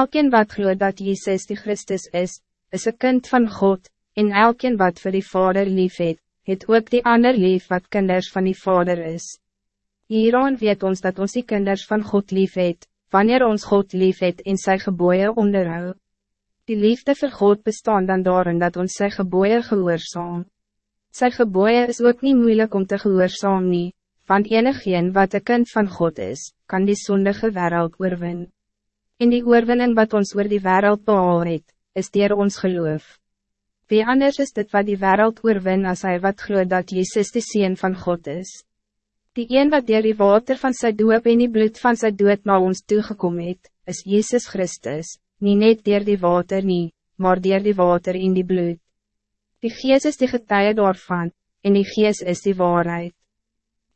elkeen wat gloeit dat Jezus die Christus is, is een kind van God, en elkeen wat voor die Vader lief het, het ook die ander lief wat kinders van die Vader is. Hieraan weet ons dat ons die kinders van God lief het, wanneer ons God lief het en sy geboeie onderhou. Die liefde voor God bestaan dan daarin dat ons sy geboeie gehoorzaam. Sy geboeie is ook niet moeilijk om te gehoorzaam nie, want enigeen wat een kind van God is, kan die zondige wereld oorwin. In die oorwinning wat ons oor die wereld behaal het, is dier ons geloof. Wie anders is dit wat die wereld oorwin als hij wat geloof dat Jezus de Seen van God is? Die een wat dier die water van sy doop en die bloed van sy dood na ons toegekom het, is Jezus Christus, niet net dier die water nie, maar dier die water in die bloed. Die gees is die getuie daarvan, en die gees is die waarheid.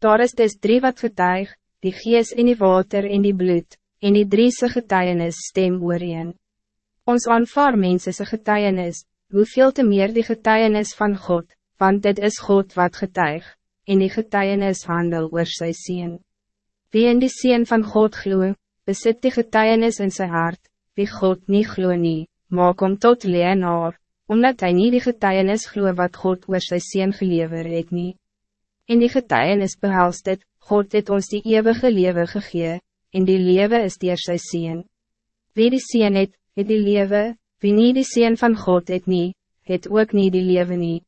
Daar is dus drie wat getuig, die gees in die water en die bloed, en die drie se getuienis stem ooreen. Ons aanvaar mense se getuienis, hoeveel te meer die getuienis van God, want dit is God wat getuig, en die getuienis handel oor sy sien. Wie in die sien van God gloe, besit die getuienis in zijn hart, wie God niet gloe nie, maak om tot leenaar, omdat hij niet die getuienis gloe wat God oor sy sien gelever het nie. In die getuienis behelst het, God het ons die eeuwige leven gegee, en die leven is dier sy Seen. Wie die Seen het, het die leven, wie nie die Seen van God het nie, het ook nie die leven nie.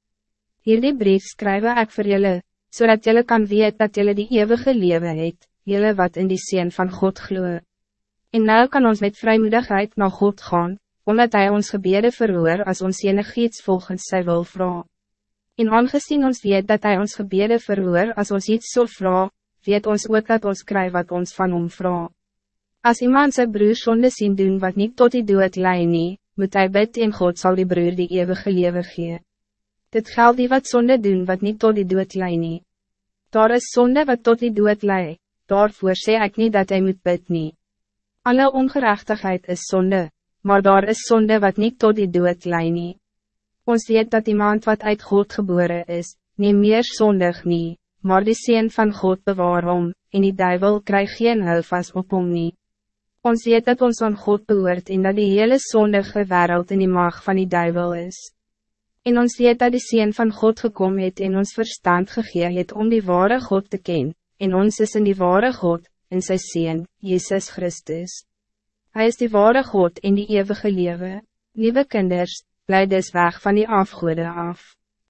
Hierdie brief skrywe ek vir julle, zodat so julle kan weet dat julle die eeuwige leven het, julle wat in die Seen van God gloe. En nou kan ons met vrijmoedigheid naar God gaan, omdat hij ons gebede verhoor als ons enig iets volgens sy wil vragen. En aangezien ons weet dat hij ons gebede verhoor als ons iets zal vragen, weet ons ook dat ons krijgt wat ons van hom vraagt. Als iemand zijn broer zonde zien doen wat niet tot die dood lei nie, moet hij bid en God zal die broer die eeuwige leven gee. Dit geldt die wat zonde doen wat niet tot die dood lei nie. Daar is zonde wat tot die dood lei, daarvoor sê ik niet dat hij moet bid nie. Alle ongerechtigheid is zonde, maar daar is zonde wat niet tot die dood lei nie. Ons weet dat iemand wat uit God geboren is, niet meer zondig nie, maar die Seen van God bewaar om, en die duivel krijg geen hulvas op om nie. Ons weet dat ons aan God behoort en dat die hele zondige wereld in die mag van die duivel is. En ons weet dat die Seen van God gekomen het en ons verstand gegee het om die ware God te kennen, en ons is in die ware God, in sy Seen, Jezus Christus. Hij is die ware God in die eeuwige leven, lieve kinders, Bly dus weg van die afgoede af.